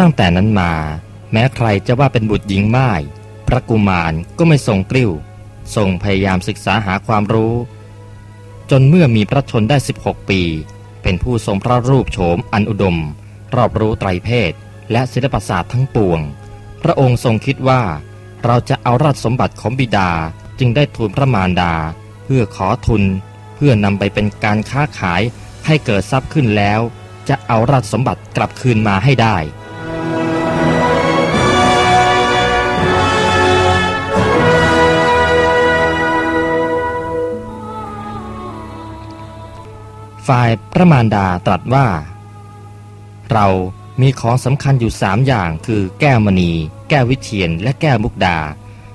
ตั้งแต่นั้นมา แม้ใครจะว่าเป็นบุตรหญิงไม้พระกุมารก็ไม่ทรงกลิ้วทรงพยายามศึกษาหาความรู้ จนเมื่อมีพระชนได้ 16 ปี เป็นผู้ทรงพระรูปโฉมอันอุดม รอบรู้ไตรเพศ และศิลปศาสตร์ทั้งปวง พระองค์ทรงคิดว่า เราจะเอาราชสมบัติของบิดาจึงได้ทูลพระมารดา เพื่อขอทุน เพื่อนำไปเป็นการค้าขายให้เกิดทรัพย์ขึ้นแล้ว จะเอาราชสมบัติกลับคืนมาให้ได้ ฝ่ายพระมารดาตรัสว่า เรามีของสำคัญอยู่สามอย่างคือแก้วมณี แก้ววิเทียน และแก้วมุกดา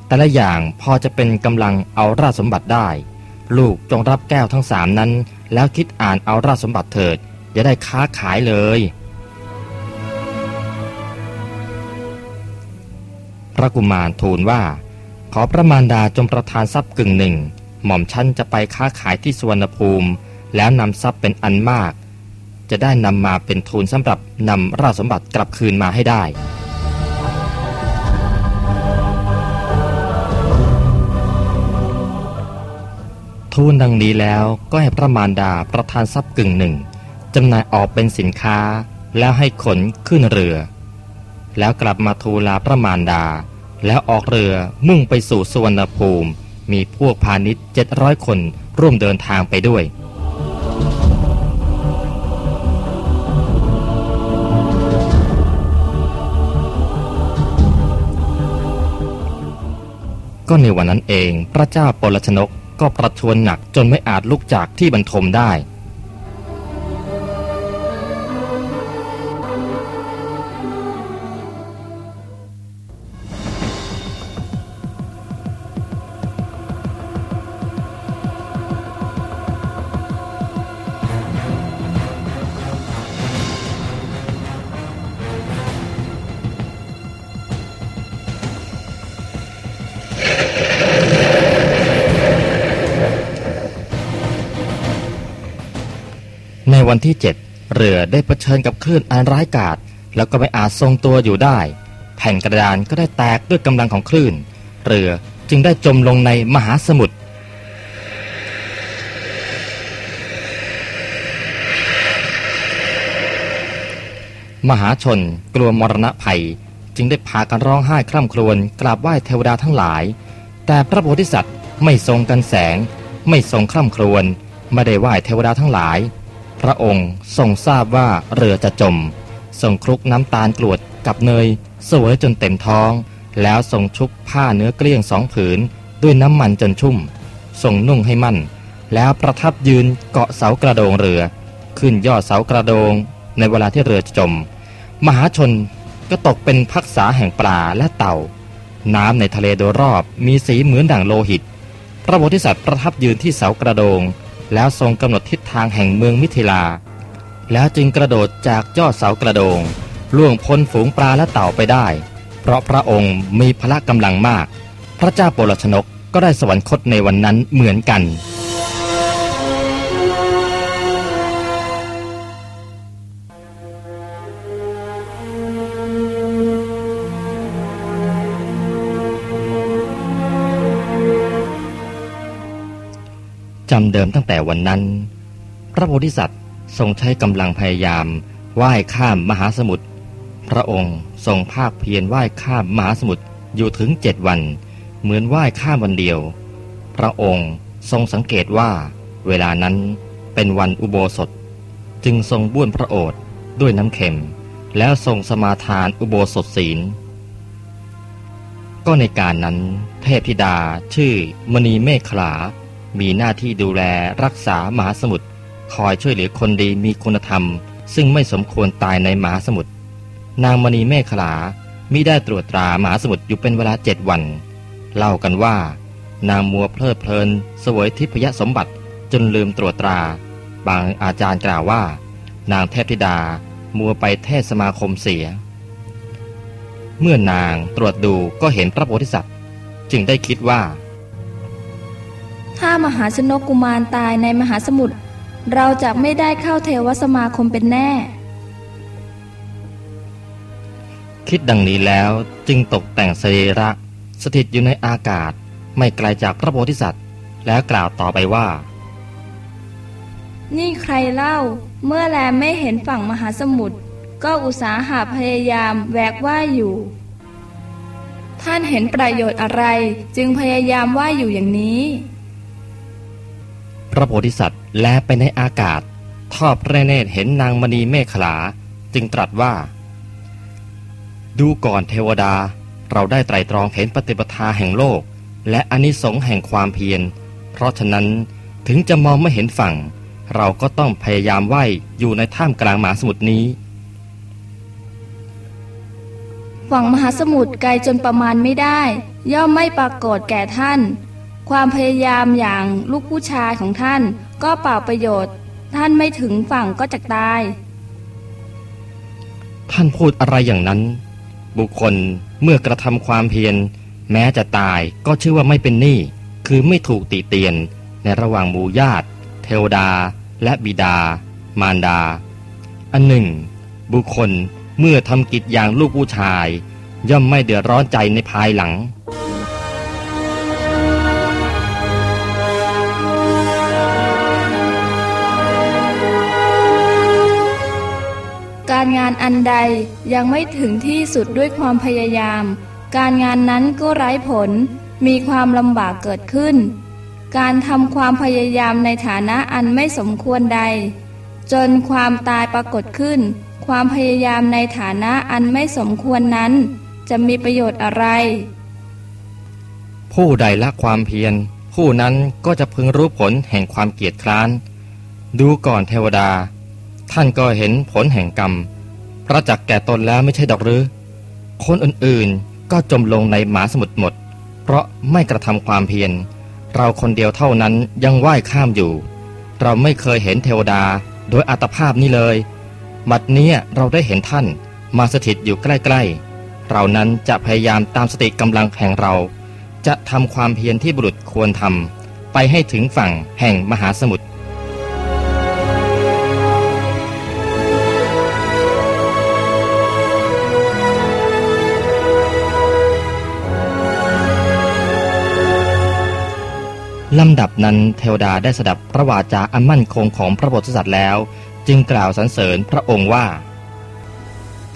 แต่ละอย่างพอจะเป็นกำลังเอาราชสมบัติได้ ลูกจงรับแก้วทั้งสามนั้น แล้วคิดอ่านเอาราชสมบัติเถิด อย่าได้ค้าขายเลย พระกุมารทูลว่า ขอพระมารดาจงประทานทรัพย์กึ่งหนึ่ง หม่อมชั้นจะไปค้าขายที่สวนภูมิ แล้วนำทรัพย์เป็นอันมาก จะได้นำมาเป็นทุนสำหรับนำราชสมบัติกลับคืนมาให้ได้ทูลดังนี้แล้วก็ให้พระมารดาประทานทรัพย์กึ่งหนึ่งจำหน่ายออกเป็นสินค้าแล้วให้ขนขึ้นเรือ แล้วกลับมาทูลลาพระมารดา แล้วออกเรือมุ่งไปสู่สุวนภูมิ มีพวกพาณิชย์เจ็ดร้อยคนร่วมเดินทางไปด้วย ก็ในวันนั้นเอง พระเจ้าปรชนกก็ประทวนหนักจนไม่อาจลุกจากที่บรรทมได้ วันที่ 7 เรือได้เผชิญกับคลื่นอันร้ายกาจแล้วก็ไม่อาจทรงตัวอยู่ได้ แผ่นกระดานก็ได้แตกด้วยกำลังของคลื่น เรือจึงได้จมลงในมหาสมุทรมหาชนกลัวมรณะภัย จึงได้พากันร้องไห้คร่ำครวญกราบไหว้เทวดาทั้งหลาย แต่พระโพธิสัตว์ไม่ทรงกันแสง ไม่ทรงคร่ำครวญไม่ได้ไหว้เทวดาทั้งหลาย พระองค์ทรงทราบว่าเรือจะจม ทรงคลุกน้ำตาลกรวดกับเนยเสวยจนเต็มท้อง แล้วทรงชุบผ้าเนื้อเกลี้ยงสองผืน ด้วยน้ำมันจนชุ่ม ทรงนุ่งให้มั่น แล้วประทับยืนเกาะเสากระโดงเรือ ขึ้นยอดเสากระโดง ในเวลาที่เรือจะจมมหาชนก็ตกเป็นพักษาแห่งปลาและเต่า น้ำในทะเลโดยรอบมีสีเหมือนด่างโลหิต พระโพธิสัตว์ประทับยืนที่เสากระโดง แล้วทรงกำหนดทิศทางแห่งเมืองมิถิลา แล้วจึงกระโดดจากยอดเสากระโดง ล่วงพ้นฝูงปลาและเต่าไปได้ เพราะพระองค์มีพละกำลังมาก พระเจ้าโปรชนกก็ได้สวรรคตในวันนั้นเหมือนกัน จำเดิมตั้งแต่วันนั้น พระโพธิสัตว์ทรงใช้กำลังพยายามว่ายข้ามมหาสมุทรพระองค์ทรงภาคเพียรว่ายข้ามมหาสมุทรอยู่ถึงเจ็ดวัน เหมือนว่ายข้ามวันเดียว พระองค์ทรงสังเกตว่า เวลานั้นเป็นวันอุโบสถ จึงทรงบ้วนพระโอษฐ์ด้วยน้ำเค็ม แล้วทรงสมาทานอุโบสถศีล ก็ในการนั้น เทพธิดาชื่อมณีเมฆขลา มีหน้าที่ดูแลรักษามหาสมุทรคอยช่วยเหลือคนดีมีคุณธรรม ซึ่งไม่สมควรตายในมหาสมุทรนางมณีเมฆขลามิได้ตรวจตรามหาสมุทรอยู่เป็นเวลาเจ็ดวัน เล่ากันว่า นางมัวเพลิดเพลินสวยทิพยสมบัติจนลืมตรวจตรา บางอาจารย์กล่าวว่า นางเทพธิดามัวไปเทศสมาคมเสีย เมื่อนางตรวจดูก็เห็นพระโพธิสัตว์ จึงได้คิดว่า ถ้ามหาชนกกุมารตายในมหาสมุทรเราจะไม่ได้เข้าเทวสมาคมเป็นแน่ คิดดังนี้แล้วจึงตกแต่งสรีระ สถิตอยู่ในอากาศไม่ไกลจากพระโพธิสัตว์ แล้วกล่าวต่อไปว่า นี่ใครเล่าเมื่อแลไม่เห็นฝั่งมหาสมุทรก็อุตสาหะพยายามแวกว่ายอยู่ ท่านเห็นประโยชน์อะไรจึงพยายามว่ายอยู่อย่างนี้พ ระโพธิสัตว์แลไปในอากาศ ทอดพระเนตรเห็นนางมณีเมขลาจึงตรัสว่า ดูก่อนเทวดาเราได้ไตรตรองเห็นปฏิปทาแห่งโลก และอนิสงส์แห่งความเพียร เพราะฉะนั้นถึงจะมองไม่เห็นฝั่ง เราก็ต้องพยายามว่ายอยู่ในท่ามกลางมหาสมุทรนี้ฝั่งมหาสมุทรไกลจนประมาณไม่ได้ ย่อมไม่ปรากฏแก่ท่าน ความพยายามอย่างลูกผู้ชายของท่านก็เปล่าประโยชน์ ท่านไม่ถึงฝั่งก็จะตาย ท่านพูดอะไรอย่างนั้น บุคคลเมื่อกระทำความเพียร แม้จะตายก็ชื่อว่าไม่เป็นหนี้คือไม่ถูกติเตียนในระหว่างหมู่ญาติ เทวดา และบิดา มารดา อันหนึ่ง บุคคลเมื่อทำกิจอย่างลูกผู้ชาย ย่อมไม่เดือดร้อนใจในภายหลัง การงานอันใดยังไม่ถึงที่สุดด้วยความพยายาม การงานนั้นก็ไร้ผล มีความลำบากเกิดขึ้น การทำความพยายามในฐานะอันไม่สมควรใด จนความตายปรากฏขึ้น ความพยายามในฐานะอันไม่สมควรนั้น จะมีประโยชน์อะไร ผู้ใดละความเพียร ผู้นั้นก็จะพึงรู้ผลแห่งความเกียจคร้าน ดูก่อนเทวดาท่านก็เห็นผลแห่งกรรม ประจักษ์แก่ตนแล้วไม่ใช่ดอกหรือ คนอื่นๆก็จมลงในหมาสมุทรหมด เพราะไม่กระทำความเพียร เราคนเดียวเท่านั้นยังว่ายข้ามอยู่ เราไม่เคยเห็นเทวดาโดยอัตภาพนี้เลย บัดเนี้ยเราได้เห็นท่านมาสถิตอยู่ใกล้ๆ เรานั้นจะพยายามตามสติกำลังแห่งเรา จะทำความเพียรที่บุรุษควรทำไปให้ถึงฝั่งแห่งมหาสมุทร ลำดับนั้นเทวดาได้สดับพระวาจาอันมั่นคงของพระโพธิสัตว์แล้ว จึงกล่าวสรรเสริญพระองค์ว่า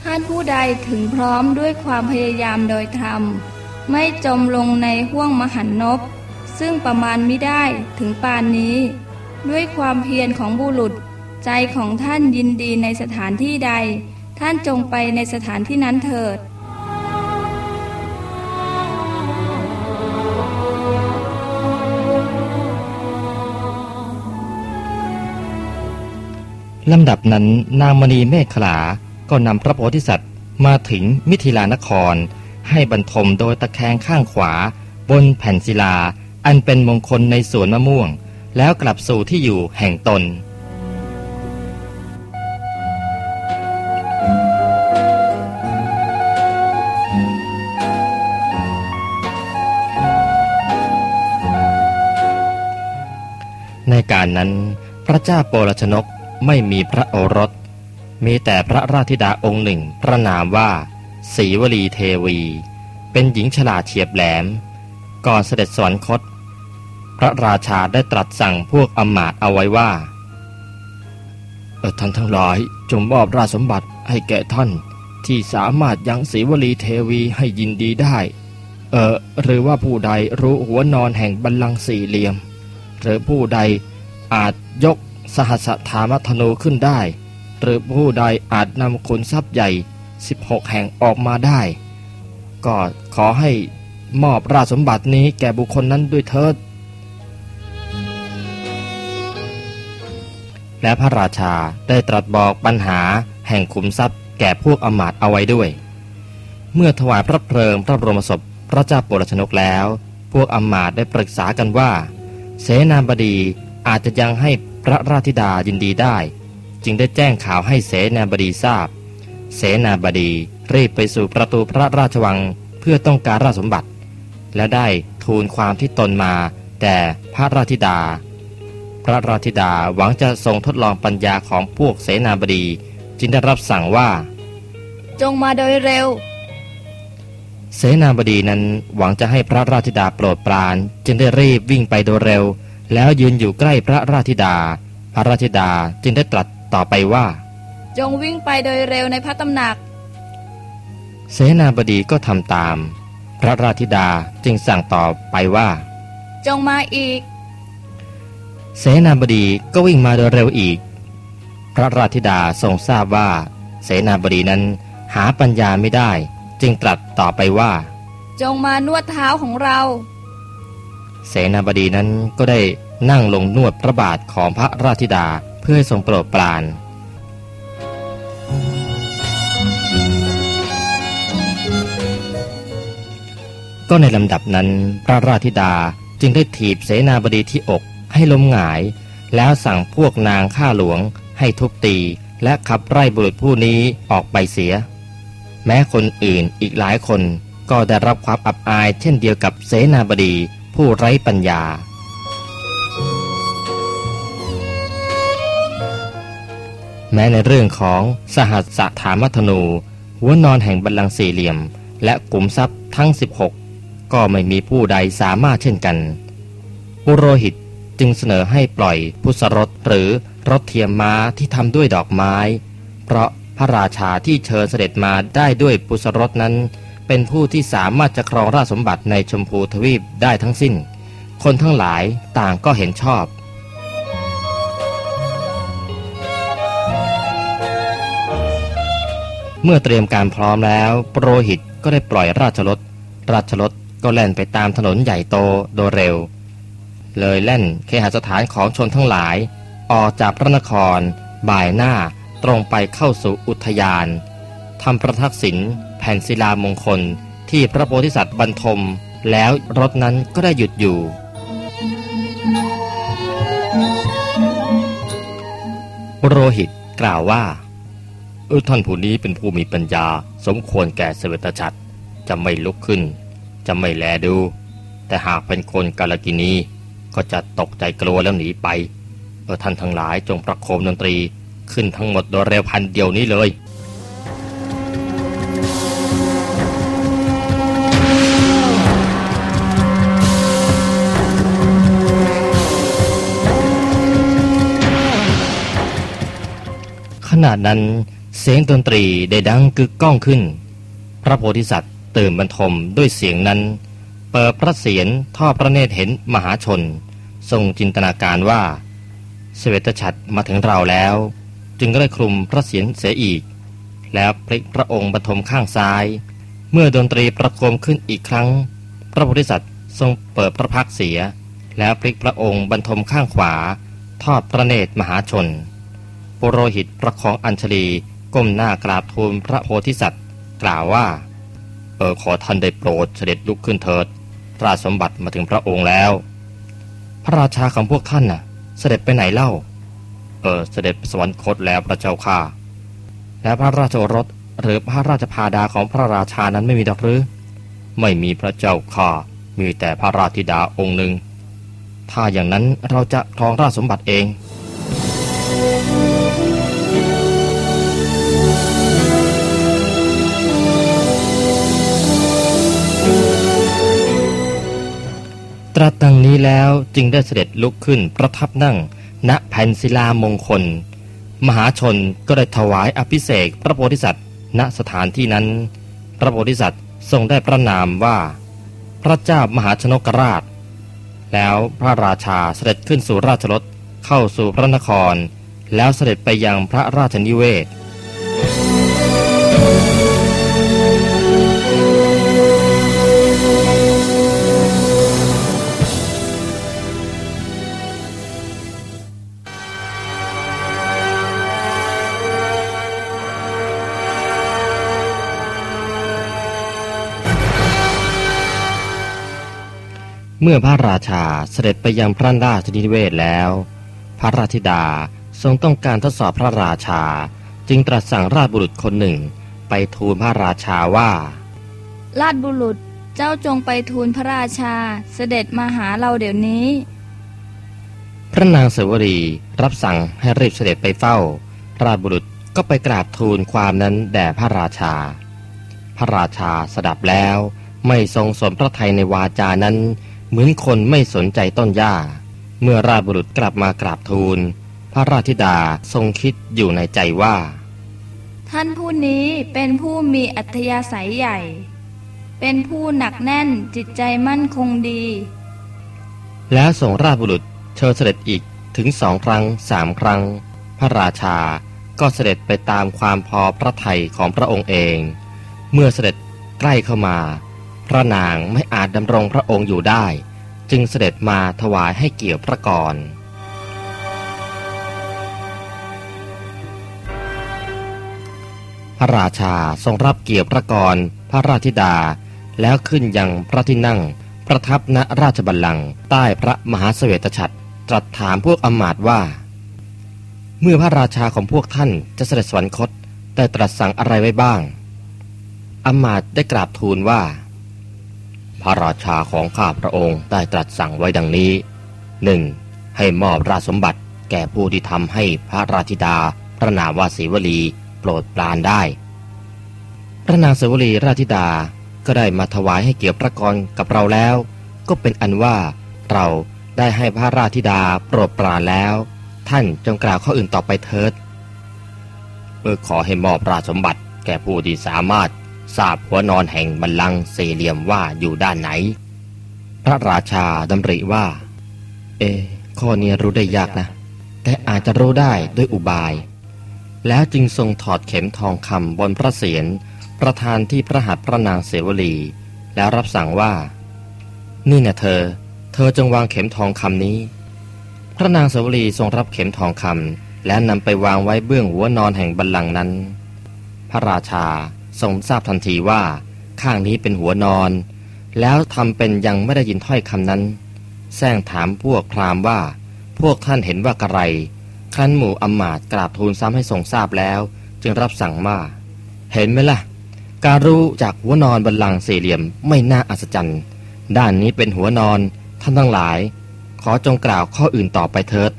ท่านผู้ใดถึงพร้อมด้วยความพยายามโดยธรรม ไม่จมลงในห้วงมหันนบซึ่งประมาณไม่ได้ถึงปานนี้ ด้วยความเพียรของบุรุษ ใจของท่านยินดีในสถานที่ใด ท่านจงไปในสถานที่นั้นเถิด ลำดับนั้นนางมณีเมฆขลา ก็นำพระโพธิสัตว์มาถึงมิถิลานคร ให้บรรทมโดยตะแคงข้างขวา บนแผ่นศิลา อันเป็นมงคลในสวนมะม่วง แล้วกลับสู่ที่อยู่แห่งตนในการนั้นพระเจ้าโปรชนก ไม่มีพระโอรส มีแต่พระราธิดาองค์หนึ่ง พระนามว่าศรีวลีเทวี เป็นหญิงฉลาดเฉียบแหลม ก่อนเสด็จสวรรคต พระราชาได้ตรัสสั่งพวกอมาตเอาไว้ว่าเออท่านทั้งหลายจงมอบราชสมบัติให้แก่ท่าน ที่สามารถยังศรีวลีเทวีให้ยินดีได้เออหรือว่าผู้ใดรู้หัวนอนแห่งบัลลังก์สี่เหลี่ยม หรือผู้ใดอาจยก สหัสถามธนูขึ้นได้ หรือผู้ใดอาจนำขุนทรัพย์ใหญ่ 16 แห่งออกมาได้ ก็ขอให้มอบราชสมบัตินี้แก่บุคคลนั้นด้วยเถิด และพระราชาได้ตรัสบอกปัญหาแห่งขุมทรัพย์แก่พวกอำมาตย์เอาไว้ด้วย เมื่อถวายพระเพลิงพระบรมศพพระเจ้าโปรชนกแล้ว พวกอำมาตย์ได้ปรึกษากันว่า เสนาบดีอาจจะยังให้ พระราชธิดายินดีได้ จึงได้แจ้งข่าวให้เสนาบดีทราบ เสนาบดีรีบไปสู่ประตูพระราชวังเพื่อต้องการราชสมบัติ และได้ทูลความที่ตนมาแต่พระราชธิดา พระราชธิดาหวังจะทรงทดลองปัญญาของพวกเสนาบดีจึงได้รับสั่งว่า จงมาโดยเร็ว เสนาบดีนั้นหวังจะให้พระราชธิดาโปรดปราน จึงได้รีบวิ่งไปโดยเร็ว แล้วยืนอยู่ใกล้พระราชธิดา พระราชธิดาจึงได้ตรัสต่อไปว่า จงวิ่งไปโดยเร็วในพระตำหนัก เสนาบดีก็ทำตาม พระราชธิดาจึงสั่งต่อไปว่า จงมาอีก เสนาบดีก็วิ่งมาโดยเร็วอีก พระราชธิดาทรงทราบว่า เสนาบดีนั้นหาปัญญาไม่ได้ จึงตรัสต่อไปว่า จงมานวดเท้าของเรา เสนาบดีนั้นก็ได้นั่งลงนวดพระบาทของพระราธิดาเพื่อให้ทรงโปรดปราน ก็ในลำดับนั้นพระราธิดาจึงได้ถีบเสนาบดีที่อกให้ล้มหงาย แล้วสั่งพวกนางข้าหลวง ให้ทุบตีและขับไล่บุรุษผู้นี้ออกไปเสีย แม้คนอื่นอีกหลายคนก็ได้รับความอับอายเช่นเดียวกับเสนาบดี ผู้ไร้ปัญญา แม้ในเรื่องของสหัสสถามัทนู หัวนอนแห่งบัลลังก์สี่เหลี่ยม และกลุ่มทรัพย์ทั้ง 16 ก็ไม่มีผู้ใดสามารถเช่นกันปุโรหิตจึงเสนอให้ปล่อยพุสรถหรือรถเทียมม้าที่ทำด้วยดอกไม้ เพราะพระราชาที่เชิญเสด็จมาได้ด้วยปุสรถนั้น เป็นผู้ที่สามารถจะครองราชสมบัติในชมพูทวีปได้ทั้งสิ้น คนทั้งหลายต่างก็เห็นชอบ เมื่อเตรียมการพร้อมแล้ว โปรหิตก็ได้ปล่อยราชรถ ราชรถก็แล่นไปตามถนนใหญ่โตโดยเร็ว เลยแล่นเคหสถานของชนทั้งหลาย ออกจากพระนคร บ่ายหน้าตรงไปเข้าสู่อุทยานทำประทักษิณ แผ่นศิลามงคลที่พระโพธิสัตว์บรรทม แล้วรถนั้นก็ได้หยุดอยู่ โรหิตกล่าวว่าเออท่านผู้นี้เป็นผู้มีปัญญาสมควรแก่เสวตฉัตรจะไม่ลุกขึ้น จะไม่แลดู แต่หากเป็นคนกาลกินีก็จะตกใจกลัวแล้วหนีไปเออท่านทั้งหลายจงประโคมดนตรีขึ้นทั้งหมดโดยเร็วพันเดียวนี้เลย ณะนั้นเสียงดนตรีได้ดังกึกก้องขึ้น พระโพธิสัตว์ตื่นบรรทมด้วยเสียงนั้น เปิดพระเสียรทอดพระเนตรเห็นมหาชน ทรงจินตนาการว่าเสวตฉัตรมาถึงเราแล้ว จึงก็ได้คลุมพระเสียรเสียอีก แล้วพลิกพระองค์บรรทมข้างซ้าย เมื่อดนตรีประโคมขึ้นอีกครั้ง พระโพธิสัตว์ทรงเปิดพระพักเสีย แล้วพลิกพระองค์บรรทมข้างขวา ทอดพระเนตรมหาชน ปุโรหิตประคองอัญชลีก้มหน้ากราบทูลพระโพธิสัตว์ กล่าวว่า เออขอท่านได้โปรดเสด็จลุกขึ้นเถิด ราชสมบัติมาถึงพระองค์แล้ว พระราชาของพวกท่านน่ะ เสด็จไปไหนเล่า เออเสด็จสวรรคตแล้วพระเจ้าค่ะ และพระราชโอรสหรือพระราชพาดาของพระราชานั้นไม่มีดอกหรือ ไม่มีพระเจ้าค่ะ มีแต่พระราธิดาองค์หนึ่ง ถ้าอย่างนั้นเราจะครองราชสมบัติเอง รัสดังนี้แล้วจึงได้เสด็จลุกขึ้นประทับนั่ง ณแผ่นศิลามงคล มหาชนก็ได้ถวายอภิเษกพระโพธิสัตว์ ณสถานที่นั้น พระโพธิสัตว์ทรงได้พระนามว่า พระเจ้ามหาชนกราช แล้วพระราชาเสด็จขึ้นสู่ราชรถเข้าสู่พระนคร แล้วเสด็จไปยังพระราชนิเวศ เมื่อพระราชาเสด็จไปยังพระราชนิเวศแล้ว พระราชธิดาทรงต้องการทดสอบพระราชา จึงตรัสสั่งราชบุรุษคนหนึ่ง ไปทูลพระราชาว่า ราชบุรุษเจ้าจงไปทูลพระราชาเสด็จมาหาเราเดี๋ยวนี้ พระนางเสวรีรับสั่งให้รีบเสด็จไปเฝ้า ราชบุรุษก็ไปกราบทูลความนั้นแด่พระราชาพพระราชาสดับแล้วไม่ทรงสนพระทัยในวาจานั้น เหมือนคนไม่สนใจต้นหญ้า เมื่อราชบุรุษกลับมากราบทูล พระราชธิดาทรงคิดอยู่ในใจว่า ท่านผู้นี้เป็นผู้มีอัธยาศัยใหญ่ เป็นผู้หนักแน่นจิตใจมั่นคงดี แล้วส่งราชบุรุษเชิญเสด็จอีกถึงสองครั้งสามครั้ง พระราชาก็เสด็จไปตามความพอพระทัยของพระองค์เอง เมื่อเสด็จใกล้เข้ามา พระนางไม่อาจดำรงพระองค์อยู่ได้ จึงเสด็จมาถวายให้เกี่ยวพระกรพระราชาทรงรับเกี่ยวพระกรพระราชธิดา แล้วขึ้นยังพระที่นั่ง ประทับณราชบัลลังก์ใต้พระมหาเสวตฉัตรตรัสถามพวกอมาตว่า เมื่อพระราชาของพวกท่านจะเสด็จสวรรคตได้ตรัสสั่งอะไรไว้บ้างอมาตได้กราบทูลว่า พระราชาของข้าพระองค์ได้ตรัสสั่งไว้ดังนี้หนึ่งให้มอบราชสมบัติแก่ผู้ที่ทำให้พระราธิดา พระนามวาศรีวลีโปรดปรานได้ พระนางศรีวลีราธิดาก็ได้มาถวายให้เกี่ยวพระกรกับเราแล้ว ก็เป็นอันว่าเราได้ให้พระราธิดาโปรดปรานแล้ว ท่านจงกล่าวข้ออื่นต่อไปเถิดเมื่อขอให้มอบราชสมบัติแก่ผู้ที่สามารถ ทราบหัวนอนแห่งบัลลังก์สี่เหลี่ยมว่าอยู่ด้านไหน พระราชาดำริว่า เอ ข้อนี้รู้ได้ยากนะ แต่อาจจะรู้ได้ด้วยอุบาย แล้วจึงทรงถอดเข็มทองคำบนพระเศียรประธานที่พระหัตถ์พระนางเสวลี แล้วรับสั่งว่า นี่นะเธอ เธอจงวางเข็มทองคำนี้ พระนางเสวลีทรงรับเข็มทองคำและนำไปวางไว้เบื้องหัวนอนแห่งบัลลังก์นั้น พระราชา ทรงทราบทันทีว่า ข้างนี้เป็นหัวนอน แล้วทำเป็นยังไม่ได้ยินถ้อยคำนั้นแซงถามพวกพราหมณ์ว่า พวกท่านเห็นว่ากระไรครั้นหมู่อมาตกราบทูลซ้ำให้ทรงทราบแล้ว จึงรับสั่งว่า เห็นไหมล่ะ การรู้จากหัวนอนบัลลังสี่เหลี่ยมไม่น่าอัศจรรย์ ด้านนี้เป็นหัวนอนท่านทั้งหลาย ขอจงกล่าวข้ออื่นต่อไปเถิด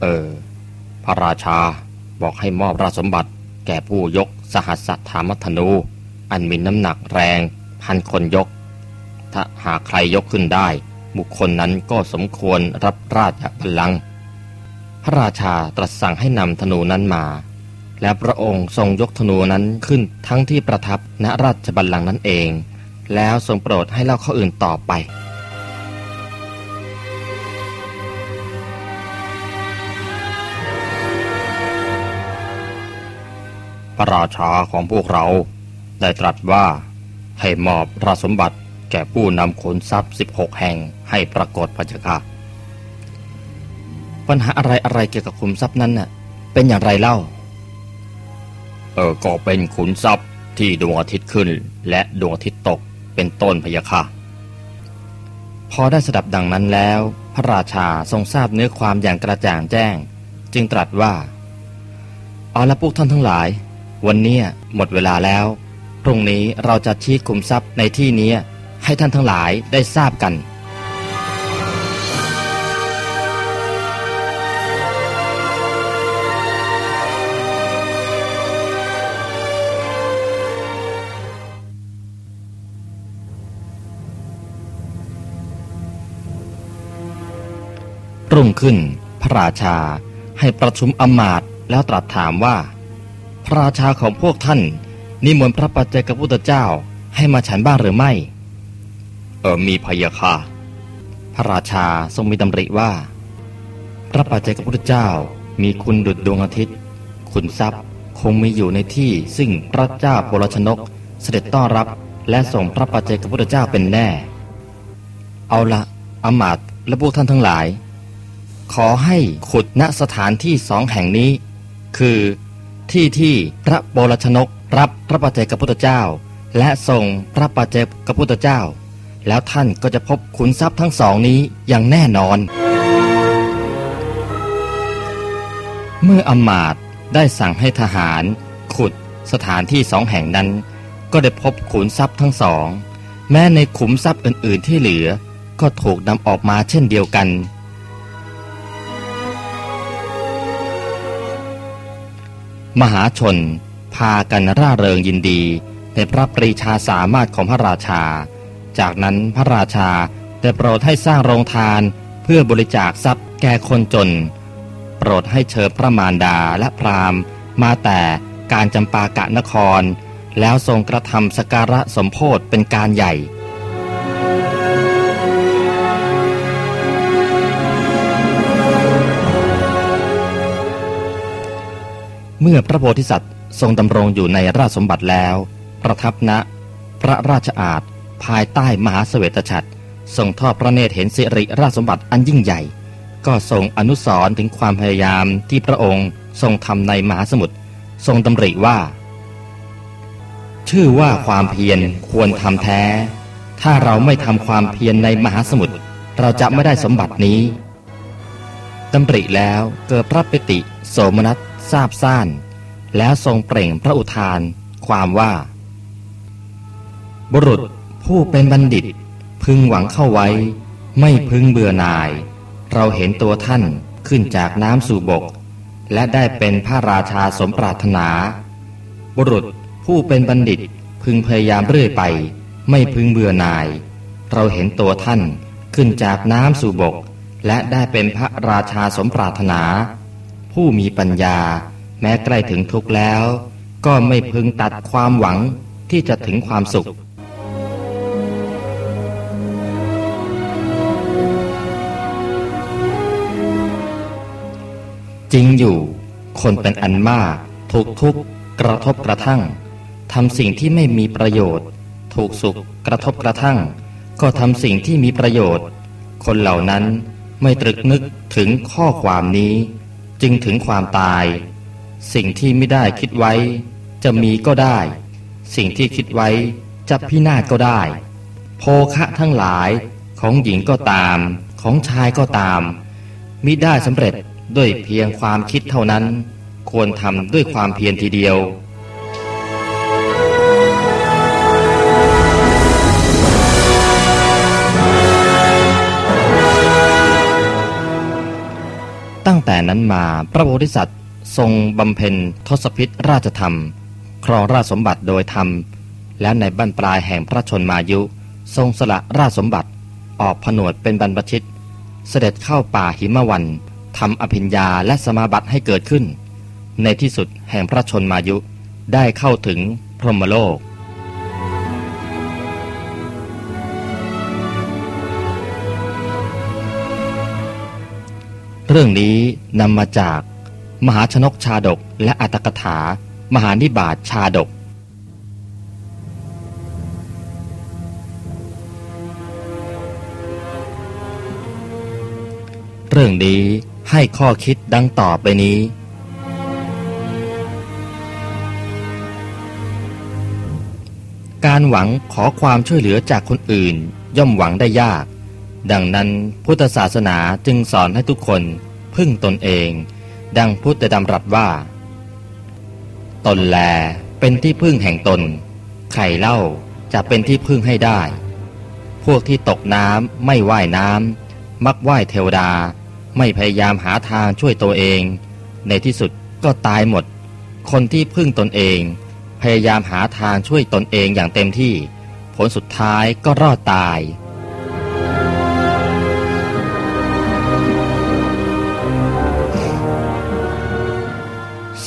เออ พระราชาบอกให้มอบราชสมบัติ แก่ผู้ยก สหัสถามัธนู อันมีน้ำหนักแรง พันคนยก ถ้าหากใครยกขึ้นได้ บุคคลนั้นก็สมควรรับราชบัลลังก์พระราชาตรัสสั่งให้นำธนูนั้นมา และพระองค์ทรงยกธนูนั้นขึ้นทั้งที่ประทับณราชบัลลังก์นั้นเอง แล้วทรงโปรดให้เล่าข้ออื่นต่อไป พระราชาของพวกเรา ได้ตรัสว่าให้มอบราชสมบัติแก่ผู้นำขนทรัพย์ 16 แห่งให้ปรากฏพระเจ้าค่ะ ปัญหาอะไรอะไรเกี่ยวกับขุมทรัพย์นั้นน่ะ เป็นอย่างไรเล่า เออก็เป็นขุนทรัพย์ที่ดวงอาทิตย์ขึ้น และดวงอาทิตย์ตกเป็นต้นพะยะค่ะ พอได้สดับดังนั้นแล้ว พระราชาทรงทราบเนื้อความอย่างกระจ่างแจ้ง จึงตรัสว่า เอาละพวกท่านทั้งหลาย วันนี้หมดเวลาแล้ว พรุ่งนี้เราจะชี้ขุมทรัพย์ในที่นี้ให้ท่านทั้งหลายได้ทราบกันรุ่งขึ้น พระราชาให้ประชุมอมาตย์แล้วตรัสถามว่า พระราชาของพวกท่าน นิมนต์พระปัจเจกพุทธเจ้าให้มาฉันบ้างหรือไม่ เออมีพยาค่ะ พระราชาทรงมีดำริว่า พระปัจเจกพุทธเจ้ามีคุณดุจดวงอาทิตย์ คุณทรัพย์คงมีอยู่ในที่ซึ่งพระเจ้าโพลชนกเสด็จต้อนรับและส่งพระปัจเจกพุทธเจ้าเป็นแน่ เอาละอำมาตย์และพวกท่านทั้งหลาย ขอให้ขุดณสถานที่สองแห่งนี้ คือ ที่ที่พระโบรชนกรับพระปัจเจกพุทธเจ้า และทรงพระปัจเจกพุทธเจ้า แล้วท่านก็จะพบขุนทรัพย์ทั้งสองนี้อย่างแน่นอน เมื่ออมาตย์ได้สั่งให้ทหาร ขุดสถานที่สองแห่งนั้น ก็ได้พบขุนทรัพย์ทั้งสอง แม้ในขุมทรัพย์อื่น ๆ ที่เหลือก็ถูกนำออกมาเช่นเดียวกัน มหาชน พากันร่าเริงยินดีเป็นพระปรีชาสามารถของพระราชา จากนั้นพระราชาได้โปรดให้สร้างโรงทานเพื่อบริจาคทรัพย์แก่คนจน โปรดให้เชิญพระมารดาและพราหมณ์ มาแต่การจำปากะนคร แล้วทรงกระทำสการะสมโพธเป็นการใหญ่ เมื่อพระโพธิสัตว์ทรงดำรงอยู่ในราชสมบัติแล้ว ประทับณพระราชอาณภายใต้มหาเสวตฉัตรทรงทอดพระเนตรเห็นสิริราชสมบัติอันยิ่งใหญ่ ก็ทรงอนุสรถึงความพยายามที่พระองค์ทรงทำในมหาสมุทรทรงดำริว่า ชื่อว่าความเพียรควรทำแท้ ถ้าเราไม่ทำความเพียรในมหาสมุทรเราจะไม่ได้สมบัตินี้ดำริแล้วเกิดพระปิติ โสมนัส ทราบซ่าน แล้วทรงเปล่งพระอุทาน ความว่า บุรุษผู้เป็นบัณฑิต พึงหวังเข้าไว้ ไม่พึงเบื่อหน่าย เราเห็นตัวท่านขึ้นจากน้ำสู่บก และได้เป็นพระราชาสมปรารถนา บุรุษผู้เป็นบัณฑิตพึงพยายามเรื่อยไป ไม่พึงเบื่อหน่าย เราเห็นตัวท่านขึ้นจากน้ำสู่บก และได้เป็นพระราชาสมปรารถนา ผู้มีปัญญา แม้ใกล้ถึงทุกข์แล้ว ก็ไม่พึงตัดความหวังที่จะถึงความสุข จริงอยู่ คนเป็นอันมากถูกทุกข์กระทบกระทั่งทำสิ่งที่ไม่มีประโยชน์ ถูกสุขกระทบกระทั่ง ก็ทำสิ่งที่มีประโยชน์ คนเหล่านั้นไม่ตรึกนึกถึงข้อความนี้ จึงถึงความตาย สิ่งที่ไม่ได้คิดไว้ จะมีก็ได้ สิ่งที่คิดไว้จะพินาศก็ได้ โภคะทั้งหลายของหญิงก็ตาม ของชายก็ตามมิได้สำเร็จด้วยเพียงความคิดเท่านั้น ควรทำด้วยความเพียรทีเดียว ตั้งแต่นั้นมาพระโพธิสัตว์ ทรงบำเพ็ญทศพิษราชธรรม ครองราชสมบัติโดยธรรม และในบั้นปลายแห่งพระชนมายุ ทรงสละราชสมบัติออกผนวดเป็นบรรพชิต เสด็จเข้าป่าหิมวันทำอภิญญาและสมาบัติให้เกิดขึ้น ในที่สุดแห่งพระชนมายุได้เข้าถึงพรหมโลก เรื่องนี้นำมาจาก มหาชนกชาดกและอัตกถา มหานิบาตชาดก เรื่องนี้ให้ข้อคิดดังต่อไปนี้ การหวังขอความช่วยเหลือจากคนอื่นย่อมหวังได้ยาก ดังนั้นพุทธศาสนาจึงสอนให้ทุกคนพึ่งตนเอง ดังพุทธดำรัสว่า ตนแลเป็นที่พึ่งแห่งตนใครเล่าจะเป็นที่พึ่งให้ได้ พวกที่ตกน้ำไม่ว่ายน้ำมักว่ายเทวดา ไม่พยายามหาทางช่วยตัวเอง ในที่สุดก็ตายหมด คนที่พึ่งตนเอง พยายามหาทางช่วยตนเองอย่างเต็มที่ ผลสุดท้ายก็รอดตาย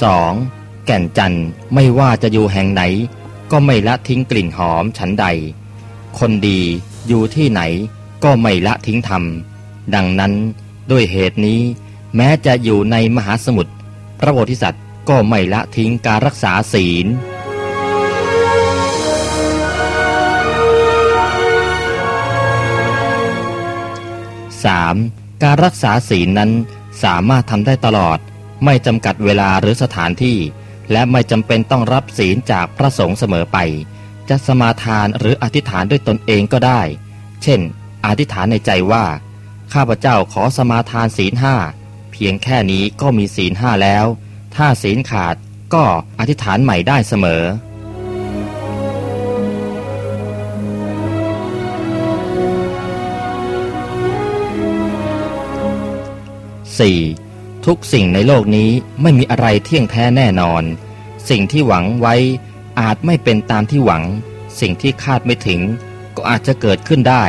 2. แก่นจันทร์ไม่ว่าจะอยู่แห่งไหน ก็ไม่ละทิ้งกลิ่นหอมฉันใด คนดีอยู่ที่ไหนก็ไม่ละทิ้งธรรม ดังนั้นด้วยเหตุนี้ แม้จะอยู่ในมหาสมุทรพระโพธิสัตว์ก็ไม่ละทิ้งการรักษาศีล 3. การรักษาศีลนั้นสามารถทำได้ตลอด ไม่จำกัดเวลาหรือสถานที่ และไม่จำเป็นต้องรับศีลจากพระสงฆ์เสมอไป จะสมาทานหรืออธิษฐานด้วยตนเองก็ได้ เช่น อธิษฐานในใจว่า ข้าพเจ้าขอสมาทานศีลห้าเพียงแค่นี้ก็มีศีลห้าแล้ว ถ้าศีลขาดก็อธิษฐานใหม่ได้เสมอ 4. ทุกสิ่งในโลกนี้ไม่มีอะไรเที่ยงแท้แน่นอน สิ่งที่หวังไว้อาจไม่เป็นตามที่หวัง สิ่งที่คาดไม่ถึง ก็อาจจะเกิดขึ้นได้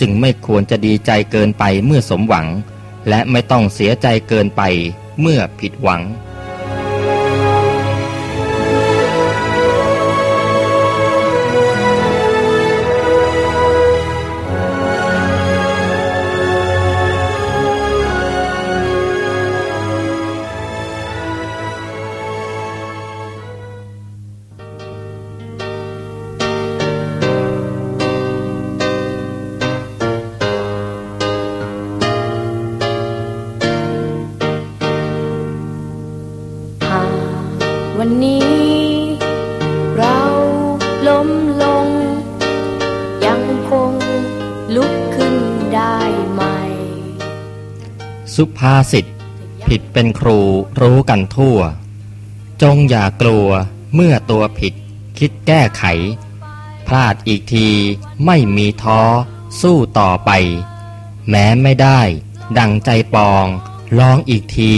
จึงไม่ควรจะดีใจเกินไปเมื่อสมหวัง และไม่ต้องเสียใจเกินไปเมื่อผิดหวัง สุภาษิตผิดเป็นครูรู้กันทั่ว จงอย่ากลัวเมื่อตัวผิด คิดแก้ไข พลาดอีกทีไม่มีท้อ สู้ต่อไป แม้ไม่ได้ ดังใจปองลองอีกที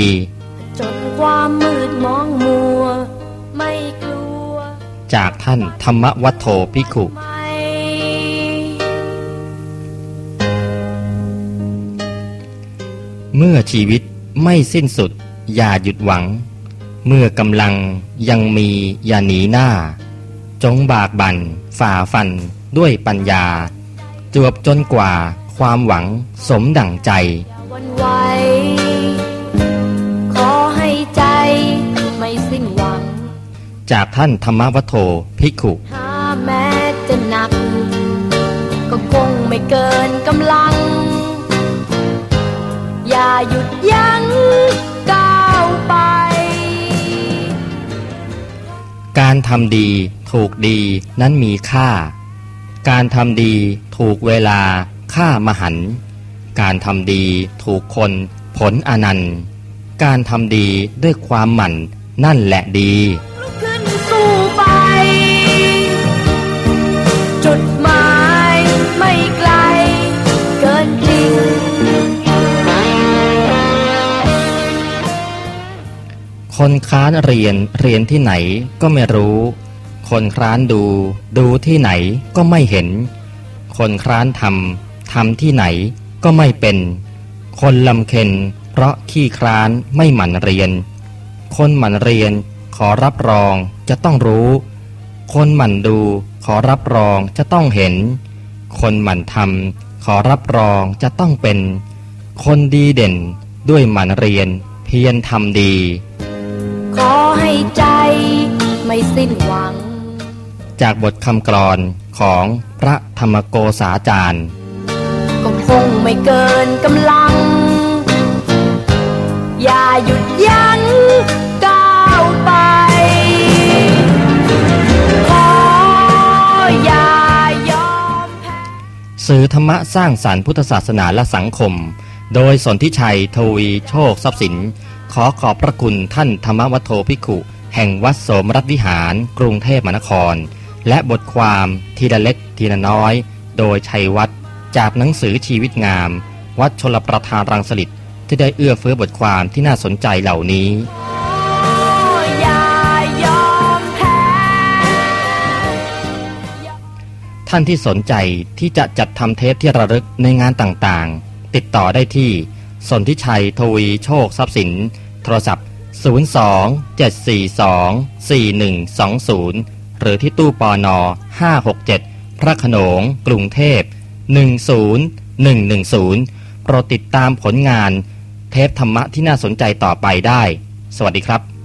จนความมืดมองมัว ไม่กลัว จากท่านธรรมวัฒโธภิก เมื่อชีวิตไม่สิ้นสุด อย่าหยุดหวัง เมื่อกำลังยังมีอย่าหนีหน้า จงบากบั่นฝ่าฟันด้วยปัญญา จวบจนกว่าความหวังสมดั่งใจอย่าหวันไหวขอให้ใจไม่สิ้นหวัง จากท่านธรรมวัฒโธภิกขุถ้าแม้จะหนัก ก็คงไม่เกินกำลัง อย่าหยุดยั้งก้าวไป การทำดีถูกดีนั้นมีค่า การทำดีถูกเวลาค่ามหัน การทำดีถูกคนผลอนันต์ การทำดีด้วยความหมั่นนั่นแหละดี คนค้านเรียนเรียนที่ไหนก็ไม่รู้ คนคร้านดู ดูที่ไหนก็ไม่เห็น คนคร้านทำทำที่ไหนก็ไม่เป็น คนลำเค็นเพราะขี้คร้านไม่หมั่นเรียน คนหมั่นเรียนขอรับรองจะต้องรู้ คนหมั่นดูขอรับรองจะต้องเห็น คนหมั่นทำขอรับรองจะต้องเป็น คนดีเด่นด้วยหมั่นเรียนเพียรทำดี ขอให้ใจไม่สิ้นหวัง จากบทคำกรอนของพระธรรมโกษาจารย์ ก็คงไม่เกินกำลัง อย่าหยุดยั้งก้าวไป ขออย่ายอมแพ้สื่อธรรมะสร้างสรรค์พุทธศาสนาและสังคม โดยสนธิชัย ทวีโชคทรัพย์สิน ขอขอบพระคุณท่านธรรมวัฒโธภิกขุ แห่งวัดโสมรัตวิหาร กรุงเทพมหานคร และบทความทีละเล็กทีละน้อย โดยชัยวัฒน์จากหนังสือชีวิตงาม วัดชลประทานรังสลิตที่ได้เอื้อเฟื้อบทความที่น่าสนใจเหล่านี้ท่านที่สนใจที่จะจัดทำเทปที่ระลึกในงานต่างๆ ติดต่อได้ที่ สนทิชัยทวีโชคทรัพย์สิน โทรศัพท์ 02 742 4120 หรือที่ตู้ปอนอ567 พระโขนง กรุงเทพ 10110 โปรดติดตามผลงาน เทปธรรมะที่น่าสนใจต่อไปได้ สวัสดีครับ